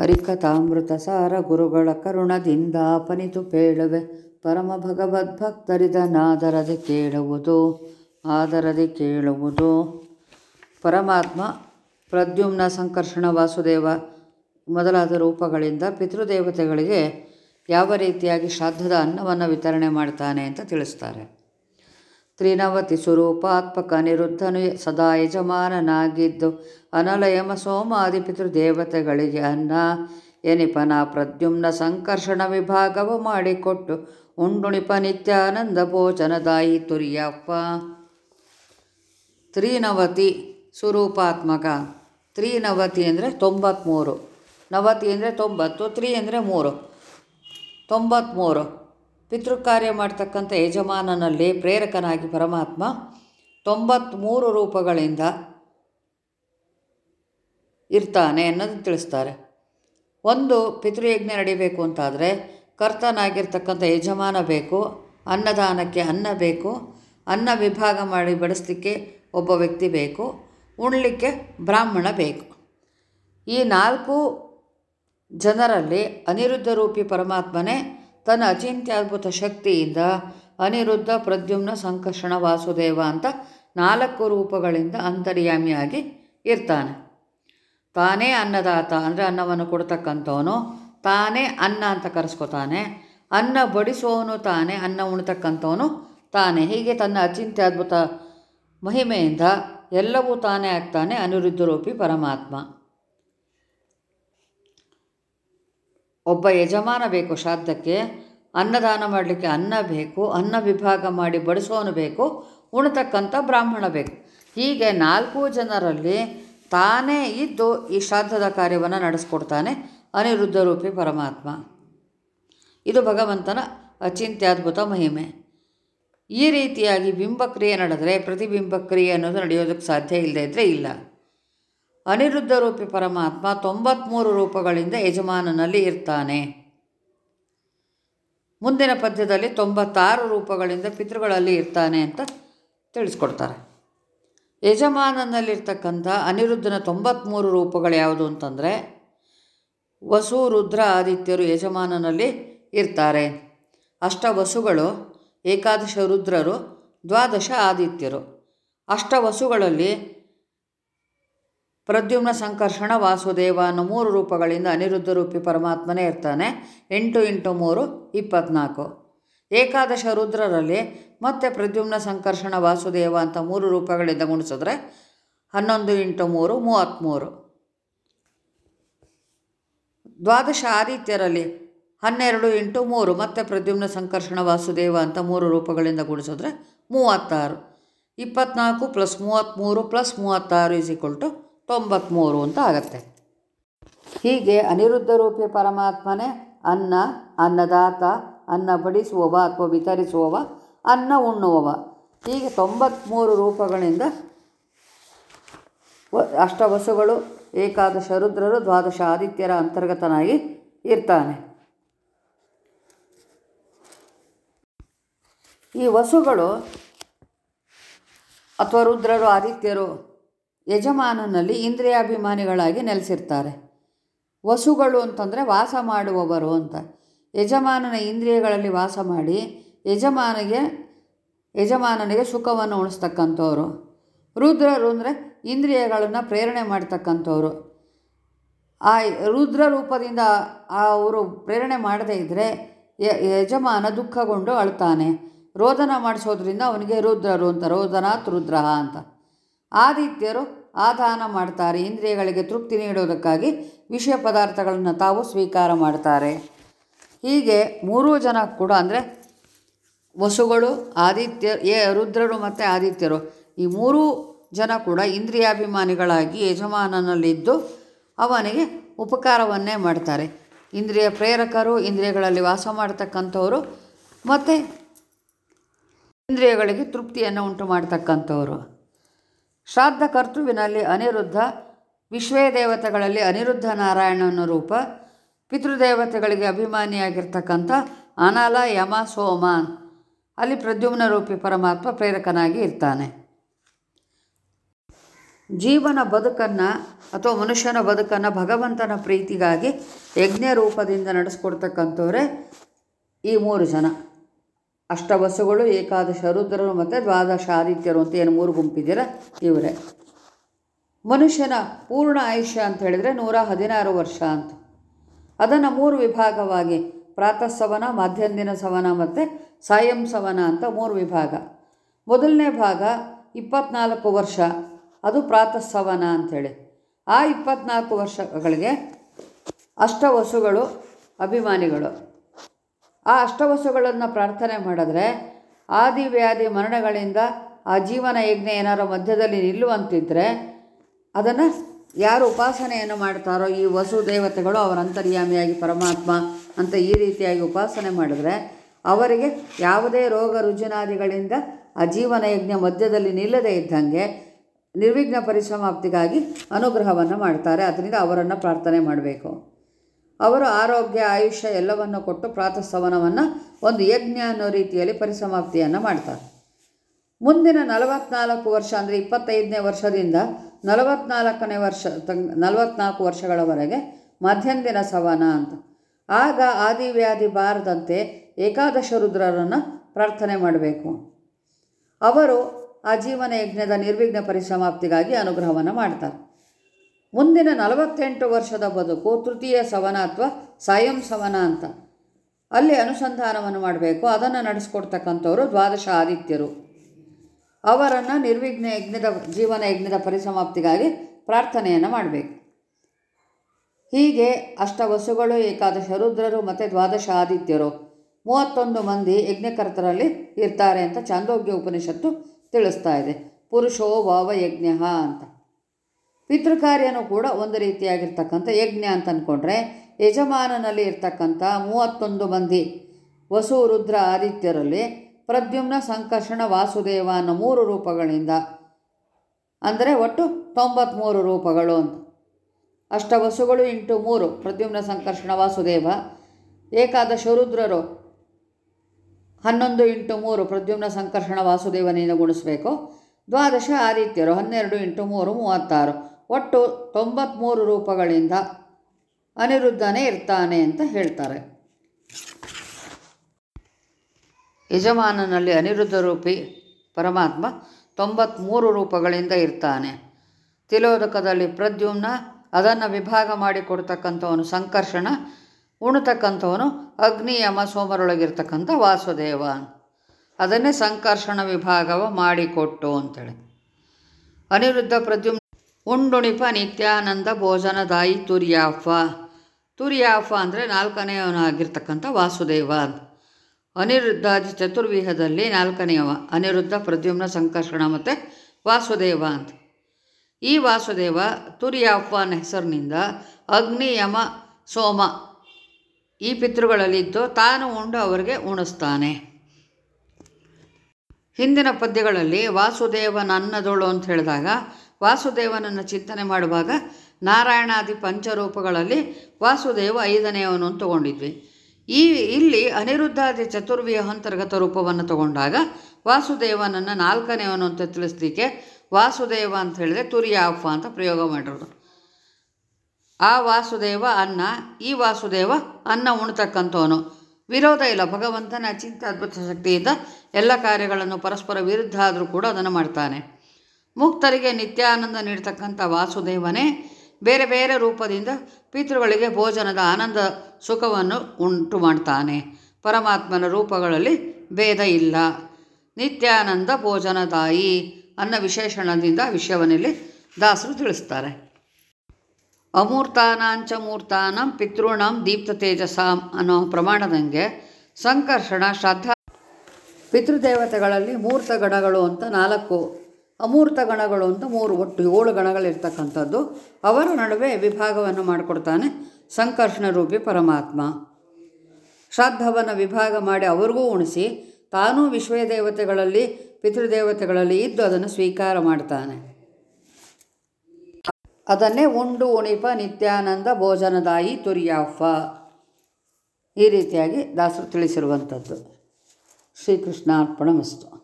ಹರಿಕಥಾಮೃತ ಸಾರ ಗುರುಗಳ ಕರುಣದಿಂದಾಪನಿತು ಪೇಳುವೆ. ಪರಮ ಭಗವದ್ಭಕ್ತರಿದನಾದರದೆ ಕೇಳುವುದು, ಆದರದೆ ಕೇಳುವುದು. ಪರಮಾತ್ಮ ಪ್ರದ್ಯುಮ್ನ ಸಂಕರ್ಷಣ ವಾಸುದೇವ ಮೊದಲಾದ ರೂಪಗಳಿಂದ ಪಿತೃದೇವತೆಗಳಿಗೆ ಯಾವ ರೀತಿಯಾಗಿ ಶ್ರಾದ್ದದ ಅನ್ನವನ್ನು ವಿತರಣೆ ಮಾಡ್ತಾನೆ ಅಂತ ತಿಳಿಸ್ತಾರೆ. ತ್ರಿನವತಿ ಸ್ವರೂಪಾತ್ಮಕ ಅನಿರುದ್ಧನು ಸದಾ ಯಜಮಾನನಾಗಿದ್ದು, ಅನಲಯಮ ಸೋಮಾದಿ ಪಿತೃದೇವತೆಗಳಿಗೆ ಅನ್ನ. ಎನಿಪನ ಪ್ರದ್ಯುಮ್ನ ಸಂಕರ್ಷಣ ವಿಭಾಗವು ಮಾಡಿಕೊಟ್ಟು, ಉಂಡುಣಿಪ ನಿತ್ಯಾನಂದ ಭೋಜನದಾಯಿ ತುರಿಯಪ್ಪ. ತ್ರಿನವತಿ ಸ್ವರೂಪಾತ್ಮಕ. ತ್ರಿನವತಿ ಅಂದರೆ ತೊಂಬತ್ತ್ಮೂರು ನವತಿ ಅಂದರೆ ತೊಂಬತ್ತು, ತ್ರೀ ಅಂದರೆ ಮೂರು. ತೊಂಬತ್ತ್ಮೂರು ಪಿತೃಕಾರ್ಯ ಮಾಡ್ತಕ್ಕಂಥ ಯಜಮಾನನಲ್ಲಿ ಪ್ರೇರಕನಾಗಿ ಪರಮಾತ್ಮ ತೊಂಬತ್ತ್ಮೂರು ರೂಪಗಳಿಂದ ಇರ್ತಾನೆ ಅನ್ನೋದು ತಿಳಿಸ್ತಾರೆ. ಒಂದು ಪಿತೃಯಜ್ಞ ನಡಿಬೇಕು ಅಂತಾದರೆ ಕರ್ತನಾಗಿರ್ತಕ್ಕಂಥ ಯಜಮಾನ ಬೇಕು, ಅನ್ನದಾನಕ್ಕೆ ಅನ್ನ ಬೇಕು, ಅನ್ನ ವಿಭಾಗ ಮಾಡಿ ಬಡಿಸ್ಲಿಕ್ಕೆ ಒಬ್ಬ ವ್ಯಕ್ತಿ ಬೇಕು, ಉಣ್ಲಿಕ್ಕೆ ಬ್ರಾಹ್ಮಣ ಬೇಕು. ಈ ನಾಲ್ಕು ಜನರಲ್ಲಿ ಅನಿರುದ್ಧ ರೂಪಿ ಪರಮಾತ್ಮನೇ ತನ್ನ ಅಚಿಂತ್ಯದ್ಭುತ ಶಕ್ತಿಯಿಂದ ಅನಿರುದ್ಧ ಪ್ರದ್ಯುಮ್ನ ಸಂಕರ್ಷಣ ವಾಸುದೇವ ಅಂತ ನಾಲ್ಕು ರೂಪಗಳಿಂದ ಅಂತರ್ಯಾಮಿಯಾಗಿ ಇರ್ತಾನೆ. ತಾನೇ ಅನ್ನದಾತ ಅಂದರೆ ಅನ್ನವನ್ನು ಕೊಡ್ತಕ್ಕಂಥವನು, ತಾನೇ ಅನ್ನ ಅಂತ ಕರೆಸ್ಕೊತಾನೆ. ಅನ್ನ ಬಡಿಸೋವನು ತಾನೇ, ಅನ್ನ ಉಣ್ತಕ್ಕಂಥವನು ತಾನೇ. ಹೀಗೆ ತನ್ನ ಅಚಿಂತ್ಯದ್ಭುತ ಮಹಿಮೆಯಿಂದ ಎಲ್ಲವೂ ತಾನೇ ಆಗ್ತಾನೆ ಅನಿರುದ್ಧ ರೂಪಿ ಪರಮಾತ್ಮ. ಒಬ್ಬ ಯಜಮಾನ ಬೇಕು ಶ್ರಾದ್ದಕ್ಕೆ, ಅನ್ನದಾನ ಮಾಡಲಿಕ್ಕೆ ಅನ್ನ ಬೇಕು, ಅನ್ನ ವಿಭಾಗ ಮಾಡಿ ಬಡಿಸೋನು ಬೇಕು, ಉಣತಕ್ಕಂಥ ಬ್ರಾಹ್ಮಣ ಬೇಕು. ಹೀಗೆ ನಾಲ್ಕು ಜನರಲ್ಲಿ ತಾನೇ ಇದ್ದು ಈ ಶ್ರಾದ್ದದ ಕಾರ್ಯವನ್ನು ನಡೆಸ್ಕೊಡ್ತಾನೆ ಅನಿರುದ್ಧ ರೂಪಿ ಪರಮಾತ್ಮ. ಇದು ಭಗವಂತನ ಅಚಿಂತ್ಯದ್ಭುತ ಮಹಿಮೆ. ಈ ರೀತಿಯಾಗಿ ಬಿಂಬಕ್ರಿಯೆ ನಡೆದರೆ ಪ್ರತಿಬಿಂಬಕ್ರಿಯೆ ಅನ್ನೋದು ನಡೆಯೋದಕ್ಕೆ ಸಾಧ್ಯ ಇಲ್ಲದೇ ಇದ್ದರೆ ಇಲ್ಲ. ಅನಿರುದ್ಧ ರೂಪಿ ಪರಮಾತ್ಮ ತೊಂಬತ್ಮೂರು ರೂಪಗಳಿಂದ ಯಜಮಾನನಲ್ಲಿ ಇರ್ತಾನೆ. ಮುಂದಿನ ಪದ್ಯದಲ್ಲಿ ತೊಂಬತ್ತಾರು ರೂಪಗಳಿಂದ ಪಿತೃಗಳಲ್ಲಿ ಇರ್ತಾನೆ ಅಂತ ತಿಳಿಸ್ಕೊಡ್ತಾರೆ. ಯಜಮಾನನಲ್ಲಿರ್ತಕ್ಕಂಥ ಅನಿರುದ್ಧನ ತೊಂಬತ್ತ್ಮೂರು ರೂಪಗಳು ಯಾವುದು ಅಂತಂದರೆ ವಸು ರುದ್ರ ಆದಿತ್ಯರು ಯಜಮಾನನಲ್ಲಿ ಇರ್ತಾರೆ. ಅಷ್ಟ ವಸುಗಳು ಏಕಾದಶ ರುದ್ರರು, ದ್ವಾದಶ ಆದಿತ್ಯರು. ಅಷ್ಟ ವಸುಗಳಲ್ಲಿ ಪ್ರದ್ಯುಮ್ನ ಸಂಕರ್ಷಣ ವಾಸುದೇವ ಅನ್ನೋ ಮೂರು ರೂಪಗಳಿಂದ ಅನಿರುದ್ಧ ರೂಪಿ ಪರಮಾತ್ಮನೇ ಇರ್ತಾನೆ. ಎಂಟು ಇಂಟು ಮೂರು, ಇಪ್ಪತ್ನಾಲ್ಕು. ಏಕಾದಶ ರುದ್ರರಲ್ಲಿ ಮತ್ತೆ ಪ್ರದ್ಯುಮ್ನ ಸಂಕರ್ಷಣ ವಾಸುದೇವ ಅಂತ ಮೂರು ರೂಪಗಳಿಂದ ಗುಣಿಸಿದ್ರೆ ಹನ್ನೊಂದು ಇಂಟು ಮೂರು, ಮೂವತ್ತ್ಮೂರು. ದ್ವಾದಶ ಆದಿತ್ಯರಲ್ಲಿ ಹನ್ನೆರಡು ಇಂಟು ಮೂರು ಮತ್ತೆ ಪ್ರದ್ಯುಮ್ನ ಸಂಕರ್ಷಣ ವಾಸುದೇವ ಅಂತ ಮೂರು ರೂಪಗಳಿಂದ ಗುಣಿಸಿದ್ರೆ ಮೂವತ್ತಾರು. ಇಪ್ಪತ್ನಾಲ್ಕು ಪ್ಲಸ್ ಮೂವತ್ತ್ಮೂರು ಪ್ಲಸ್ ಮೂವತ್ತಾರು ಈಸ್ ಈಕ್ವಲ್ ಟು ತೊಂಬತ್ತ್ಮೂರು ಅಂತ ಆಗತ್ತೆ. ಹೀಗೆ ಅನಿರುದ್ಧ ರೂಪಿ ಪರಮಾತ್ಮನೇ ಅನ್ನ, ಅನ್ನದಾತ, ಅನ್ನ ಬಡಿಸುವವ ಅಥವಾ ವಿತರಿಸುವವ, ಅನ್ನ ಉಣ್ಣುವವ. ಹೀಗೆ ತೊಂಬತ್ತ್ಮೂರು ರೂಪಗಳಿಂದ ಅಷ್ಟವಸುಗಳು, ಏಕಾದಶ ರುದ್ರರು, ದ್ವಾದಶ ಆದಿತ್ಯರ ಅಂತರ್ಗತನಾಗಿ ಇರ್ತಾನೆ. ಈ ವಸುಗಳು ಅಥವಾ ರುದ್ರರು, ಆದಿತ್ಯರು ಯಜಮಾನನಲ್ಲಿ ಇಂದ್ರಿಯಾಭಿಮಾನಿಗಳಾಗಿ ನೆಲೆಸಿರ್ತಾರೆ. ವಸುಗಳು ಅಂತಂದರೆ ವಾಸ ಮಾಡುವವರು ಅಂತ. ಯಜಮಾನನ ಇಂದ್ರಿಯಗಳಲ್ಲಿ ವಾಸ ಮಾಡಿ ಯಜಮಾನಿಗೆ, ಯಜಮಾನನಿಗೆ ಸುಖವನ್ನು ಉಣಿಸ್ತಕ್ಕಂಥವ್ರು. ರುದ್ರರು ಅಂದರೆ ಇಂದ್ರಿಯಗಳನ್ನು ಪ್ರೇರಣೆ ಮಾಡ್ತಕ್ಕಂಥವ್ರು. ಆ ರುದ್ರ ರೂಪದಿಂದ ಅವರು ಪ್ರೇರಣೆ ಮಾಡದೇ ಇದ್ದರೆ ಯಜಮಾನ ದುಃಖಗೊಂಡು ಅಳ್ತಾನೆ. ರೋದನ ಮಾಡಿಸೋದ್ರಿಂದ ಅವನಿಗೆ ರುದ್ರರು ಅಂತ ರೋದನಾತ್ ರುದ್ರ ಅಂತ. ಆದಿತ್ಯರು ಆದಾನ ಮಾಡ್ತಾರೆ, ಇಂದ್ರಿಯಗಳಿಗೆ ತೃಪ್ತಿ ನೀಡೋದಕ್ಕಾಗಿ ವಿಷಯ ಪದಾರ್ಥಗಳನ್ನು ತಾವು ಸ್ವೀಕಾರ ಮಾಡ್ತಾರೆ. ಹೀಗೆ ಮೂರೂ ಜನ ಕೂಡ ಅಂದರೆ ವಸುಗಳು, ಆದಿತ್ಯ ಏ ರುದ್ರರು ಮತ್ತು ಆದಿತ್ಯರು. ಈ ಮೂರೂ ಜನ ಕೂಡ ಇಂದ್ರಿಯಾಭಿಮಾನಿಗಳಾಗಿ ಯಜಮಾನನಲ್ಲಿದ್ದು ಅವನಿಗೆ ಉಪಕಾರವನ್ನೇ ಮಾಡ್ತಾರೆ. ಇಂದ್ರಿಯ ಪ್ರೇರಕರು, ಇಂದ್ರಿಯಗಳಲ್ಲಿ ವಾಸ ಮಾಡ್ತಕ್ಕಂಥವರು ಮತ್ತು ಇಂದ್ರಿಯಗಳಿಗೆ ತೃಪ್ತಿಯನ್ನು ಉಂಟು ಮಾಡ್ತಕ್ಕಂಥವ್ರು. ಶ್ರಾದ್ದ ಕರ್ತೃವಿನಲ್ಲಿ ಅನಿರುದ್ಧ ವಿಶ್ವೇ ದೇವತೆಗಳಲ್ಲಿ ಅನಿರುದ್ಧ ನಾರಾಯಣನ ರೂಪ, ಪಿತೃದೇವತೆಗಳಿಗೆ ಅಭಿಮಾನಿಯಾಗಿರ್ತಕ್ಕಂಥ ಅನಲ, ಯಮ, ಸೋಮ ಅಲ್ಲಿ ಪ್ರದ್ಯುಮ್ನ ರೂಪಿ ಪರಮಾತ್ಮ ಪ್ರೇರಕನಾಗಿ ಇರ್ತಾನೆ. ಜೀವನ ಬದುಕನ್ನು ಅಥವಾ ಮನುಷ್ಯನ ಬದುಕನ್ನು ಭಗವಂತನ ಪ್ರೀತಿಗಾಗಿ ಯಜ್ಞ ರೂಪದಿಂದ ನಡೆಸ್ಕೊಡ್ತಕ್ಕಂಥವರೇ ಈ ಮೂರು ಜನ. ಅಷ್ಟವಸುಗಳು ಏಕಾದಶ ರುದ್ರರು ಮತ್ತು ದ್ವಾದಶ ಆದಿತ್ಯರು ಅಂತ ಏನು ಮೂರು ಗುಂಪಿದ್ದೀರ? ಇವರೇ. ಮನುಷ್ಯನ ಪೂರ್ಣ ಆಯುಷ್ಯ ಅಂತ ಹೇಳಿದರೆ ನೂರ ಹದಿನಾರು ವರ್ಷ ಅಂತ. ಅದನ್ನು ಮೂರು ವಿಭಾಗವಾಗಿ ಪ್ರಾತಃ ಸವನ ಮಧ್ಯಾಹ್ನ ಸವನ ಮತ್ತು ಸಾಯಂ ಸವನ ಅಂತ ಮೂರು ವಿಭಾಗ. ಮೊದಲನೇ ಭಾಗ ಇಪ್ಪತ್ನಾಲ್ಕು ವರ್ಷ, ಅದು ಪ್ರಾತಃ ಸವನ ಅಂಥೇಳಿ ಆ ಇಪ್ಪತ್ನಾಲ್ಕು ವರ್ಷಗಳಿಗೆ ಅಷ್ಟವಸುಗಳು ಅಭಿಮಾನಿಗಳು. ಆ ಅಷ್ಟವಸುಗಳನ್ನು ಪ್ರಾರ್ಥನೆ ಮಾಡಿದ್ರೆ ಆದಿ ವ್ಯಾಧಿ ಮರಣಗಳಿಂದ ಆ ಜೀವನ ಯಜ್ಞ ಏನಾರು ಮಧ್ಯದಲ್ಲಿ ನಿಲ್ಲುವಂತಿದ್ದರೆ ಅದನ್ನು ಯಾರು ಉಪಾಸನೆಯನ್ನು ಮಾಡ್ತಾರೋ ಈ ವಸು ದೇವತೆಗಳು ಅವರ ಅಂತರ್ಯಾಮಿಯಾಗಿ ಪರಮಾತ್ಮ ಅಂತ ಈ ರೀತಿಯಾಗಿ ಉಪಾಸನೆ ಮಾಡಿದ್ರೆ ಅವರಿಗೆ ಯಾವುದೇ ರೋಗ ರುಜಿನಾದಿಗಳಿಂದ ಆ ಜೀವನ ಯಜ್ಞ ಮಧ್ಯದಲ್ಲಿ ನಿಲ್ಲದೇ ಇದ್ದಂಗೆ ನಿರ್ವಿಘ್ನ ಪರಿಸಮಾಪ್ತಿಗಾಗಿ ಅನುಗ್ರಹವನ್ನು ಮಾಡ್ತಾರೆ. ಅದರಿಂದ ಅವರನ್ನು ಪ್ರಾರ್ಥನೆ ಮಾಡಬೇಕು. ಅವರು ಆರೋಗ್ಯ, ಆಯುಷ್ಯ ಎಲ್ಲವನ್ನು ಕೊಟ್ಟು ಪ್ರಾತಃಸವನವನ್ನು ಒಂದು ಯಜ್ಞ ಅನ್ನೋ ರೀತಿಯಲ್ಲಿ ಪರಿಸಮಾಪ್ತಿಯನ್ನು ಮಾಡ್ತಾರೆ. ಮುಂದಿನ ನಲವತ್ನಾಲ್ಕು ವರ್ಷ ಅಂದರೆ ಇಪ್ಪತ್ತೈದನೇ ವರ್ಷದಿಂದ ನಲವತ್ನಾಲ್ಕನೇ ವರ್ಷ ನಲವತ್ನಾಲ್ಕು ವರ್ಷಗಳವರೆಗೆ ಮಧ್ಯಂದಿನ ಸವನ ಅಂತ. ಆಗ ಆದಿವ್ಯಾಧಿ ಬಾರದಂತೆ ಏಕಾದಶ ರುದ್ರರನ್ನು ಪ್ರಾರ್ಥನೆ ಮಾಡಬೇಕು. ಅವರು ಆ ಜೀವನ ಯಜ್ಞದ ನಿರ್ವಿಘ್ನ ಪರಿಸಮಾಪ್ತಿಗಾಗಿ ಅನುಗ್ರಹವನ್ನು ಮಾಡ್ತಾರೆ. ಮುಂದಿನ ನಲವತ್ತೆಂಟು ವರ್ಷದ ಬದುಕು ತೃತೀಯ ಸವನ ಅಥವಾ ಸಾಯಂ ಸವನ ಅಂತ. ಅಲ್ಲಿ ಅನುಸಂಧಾನವನ್ನು ಮಾಡಬೇಕು. ಅದನ್ನು ನಡೆಸ್ಕೊಡ್ತಕ್ಕಂಥವರು ದ್ವಾದಶ ಆದಿತ್ಯರು. ಅವರನ್ನು ನಿರ್ವಿಘ್ನ ಯಜ್ಞದ, ಜೀವನ ಯಜ್ಞದ ಪರಿಸಮಾಪ್ತಿಗಾಗಿ ಪ್ರಾರ್ಥನೆಯನ್ನು ಮಾಡಬೇಕು. ಹೀಗೆ ಅಷ್ಟವಸುಗಳು, ಏಕಾದಶ ರುದ್ರರು ಮತ್ತು ದ್ವಾದಶ ಆದಿತ್ಯರು ಮೂವತ್ತೊಂದು ಮಂದಿ ಯಜ್ಞಕರ್ತರಲ್ಲಿ ಇರ್ತಾರೆ ಅಂತ ಚಾಂದೋಗ್ಯ ಉಪನಿಷತ್ತು ತಿಳಿಸ್ತಾ ಇದೆ. ಪುರುಷೋ ಭಾವ ಯಜ್ಞ ಅಂತ. ಪಿತೃಕಾರ್ಯನೂ ಕೂಡ ಒಂದು ರೀತಿಯಾಗಿರ್ತಕ್ಕಂಥ ಯಜ್ಞ ಅಂತ ಅಂದ್ಕೊಂಡ್ರೆ ಯಜಮಾನನಲ್ಲಿ ಇರ್ತಕ್ಕಂಥ ಮೂವತ್ತೊಂದು ಮಂದಿ ವಸು, ರುದ್ರ, ಆದಿತ್ಯರಲ್ಲಿ ಪ್ರದ್ಯುಮ್ನ ಸಂಕರ್ಷಣ ವಾಸುದೇವ ಅನ್ನೋ ಮೂರು ರೂಪಗಳಿಂದ. ಅಂದರೆ ಒಟ್ಟು ತೊಂಬತ್ತ್ಮೂರು ರೂಪಗಳು ಅಂತ. ಅಷ್ಟವಸುಗಳು ಇಂಟು ಮೂರು, ಪ್ರದ್ಯುಮ್ನ ಸಂಕರ್ಷಣ ವಾಸುದೇವ. ಏಕಾದಶ ರುದ್ರರು ಹನ್ನೊಂದು ಇಂಟು ಮೂರು, ಪ್ರದ್ಯುಮ್ನ ಸಂಕರ್ಷಣ ವಾಸುದೇವನಿಂದ ಗುಣಿಸಬೇಕು. ದ್ವಾದಶ ಆದಿತ್ಯರು ಹನ್ನೆರಡು ಇಂಟು ಮೂರು, ಮೂವತ್ತಾರು. ಒಟ್ಟು ತೊಂಬತ್ತ್ಮೂರು ರೂಪಗಳಿಂದ ಅನಿರುದ್ಧನೇ ಇರ್ತಾನೆ ಅಂತ ಹೇಳ್ತಾರೆ. ಯಜಮಾನನಲ್ಲಿ ಅನಿರುದ್ಧ ರೂಪಿ ಪರಮಾತ್ಮ ತೊಂಬತ್ತ್ಮೂರು ರೂಪಗಳಿಂದ ಇರ್ತಾನೆ. ತಿಲೋದಕದಲ್ಲಿ ಪ್ರದ್ಯುಮ್ನ, ಅದನ್ನು ವಿಭಾಗ ಮಾಡಿ ಕೊಡ್ತಕ್ಕಂಥವನು ಸಂಕರ್ಷಣ, ಉಣತಕ್ಕಂಥವನು ಅಗ್ನಿ, ಯಮ, ಸೋಮರೊಳಗಿರ್ತಕ್ಕಂಥ ವಾಸುದೇವ. ಅದನ್ನೇ ಸಂಕರ್ಷಣ ವಿಭಾಗವ ಮಾಡಿಕೊಟ್ಟು ಅಂತೇಳಿ. ಅನಿರುದ್ಧ ಪ್ರದ್ಯುಮ್ನ ಉಂಡುಣಿಪ ನಿತ್ಯಾನಂದ ಭೋಜನದಾಯಿ ತುರಿಯಾಫ. ತುರಿಯಾಫ ಅಂದರೆ ನಾಲ್ಕನೆಯವನಾಗಿರ್ತಕ್ಕಂಥ ವಾಸುದೇವ. ಅನಿರುದ್ಧಾದಿ ಚತುರ್ವಿಹದಲ್ಲಿ ನಾಲ್ಕನೆಯವ, ಅನಿರುದ್ಧ ಪ್ರದ್ಯುಮ್ನ ಸಂಕರ್ಷಣ ಮತ್ತು ವಾಸುದೇವ ಅಂತ. ಈ ವಾಸುದೇವ ತುರ್ಯಾಫ ಅನ್ನೋ ಹೆಸರಿನಿಂದ ಅಗ್ನಿ, ಯಮ, ಸೋಮ ಈ ಪಿತೃಗಳಲ್ಲಿದ್ದು ತಾನು ಉಂಡು ಅವರಿಗೆ ಉಣಿಸ್ತಾನೆ. ಹಿಂದಿನ ಪದ್ಯಗಳಲ್ಲಿ ವಾಸುದೇವ ನನ್ನದೋಳು ಅಂತ ಹೇಳಿದಾಗ ವಾಸುದೇವನನ್ನು ಚಿಂತನೆ ಮಾಡುವಾಗ ನಾರಾಯಣಾದಿ ಪಂಚರೂಪಗಳಲ್ಲಿ ವಾಸುದೇವ ಐದನೆಯವನು ತಗೊಂಡಿದ್ವಿ. ಈ, ಇಲ್ಲಿ ಅನಿರುದ್ಧಾದಿ ಚತುರ್ವಿಯ ಅಂತರ್ಗತ ರೂಪವನ್ನು ತಗೊಂಡಾಗ ವಾಸುದೇವನನ್ನು ನಾಲ್ಕನೆಯವನು ಅಂತ ತಿಳಿಸ್ಲಿಕ್ಕೆ ವಾಸುದೇವ ಅಂತ ಹೇಳಿದ್ರೆ ತುರಿಯಾಫ ಅಂತ ಪ್ರಯೋಗ ಮಾಡಿರೋದು. ಆ ವಾಸುದೇವ ಅನ್ನ, ಈ ವಾಸುದೇವ ಅನ್ನ ಉಣ್ತಕ್ಕಂಥವನು. ವಿರೋಧ ಇಲ್ಲ, ಭಗವಂತನ ಅಚಿಂತ ಅದ್ಭುತ ಶಕ್ತಿಯಿಂದ ಎಲ್ಲ ಕಾರ್ಯಗಳನ್ನು ಪರಸ್ಪರ ವಿರುದ್ಧ ಆದರೂ ಕೂಡ ಅದನ್ನು ಮಾಡ್ತಾನೆ. ಮುಕ್ತರಿಗೆ ನಿತ್ಯಾನಂದ ನೀಡ್ತಕ್ಕಂಥ ವಾಸುದೇವನೇ, ಬೇರೆ ಬೇರೆ ರೂಪದಿಂದ ಪಿತೃಗಳಿಗೆ ಭೋಜನದ ಆನಂದ ಸುಖವನ್ನು ಉಂಟು ಮಾಡ್ತಾನೆ. ಪರಮಾತ್ಮನ ರೂಪಗಳಲ್ಲಿ ಭೇದ ಇಲ್ಲ. ನಿತ್ಯಾನಂದ ಭೋಜನದಾಯಿ ಅನ್ನ ವಿಶೇಷಣದಿಂದ ವಿಷಯವನ್ನಿಲ್ಲಿ ದಾಸರು ತಿಳಿಸ್ತಾರೆ. ಅಮೂರ್ತಾನಾಂಚ ಮೂರ್ತಾನಂ ಪಿತೃಣಂ ದೀಪ್ತ ತೇಜಸಾಂ ಅನ್ನೋ ಪ್ರಮಾಣದಂಗೆ ಸಂಕರ್ಷಣ, ಶ್ರದ್ಧಾ ಪಿತೃದೇವತೆಗಳಲ್ಲಿ ಮೂರ್ತ ಗಣಗಳು ಅಂತ ನಾಲ್ಕು ಅಮೂರ್ತ ಗಣಗಳು ಅಂತ ಮೂರು ಒಟ್ಟು ಏಳು ಗಣಗಳಿರ್ತಕ್ಕಂಥದ್ದು. ಅವರ ನಡುವೆ ವಿಭಾಗವನ್ನು ಮಾಡಿಕೊಡ್ತಾನೆ. ಸಂಕರ್ಷಣ ರೂಪಿ ಪರಮಾತ್ಮ. ಶ್ರಾದ್ದವನ್ನು ವಿಭಾಗ ಮಾಡಿ ಅವ್ರಿಗೂ ಉಣಿಸಿ ತಾನೂ ವಿಶ್ವದೇವತೆಗಳಲ್ಲಿ, ಪಿತೃದೇವತೆಗಳಲ್ಲಿ ಇದ್ದು ಅದನ್ನು ಸ್ವೀಕಾರ ಮಾಡ್ತಾನೆ. ಅದನ್ನೇ ಉಂಡು ಉಣಿಪ ನಿತ್ಯಾನಂದ ಭೋಜನದಾಯಿ ತುರ್ಯಾಫ. ಈ ರೀತಿಯಾಗಿ ದಾಸರು ತಿಳಿಸಿರುವಂಥದ್ದು. ಶ್ರೀಕೃಷ್ಣಾರ್ಪಣ ಮಸ್ತು.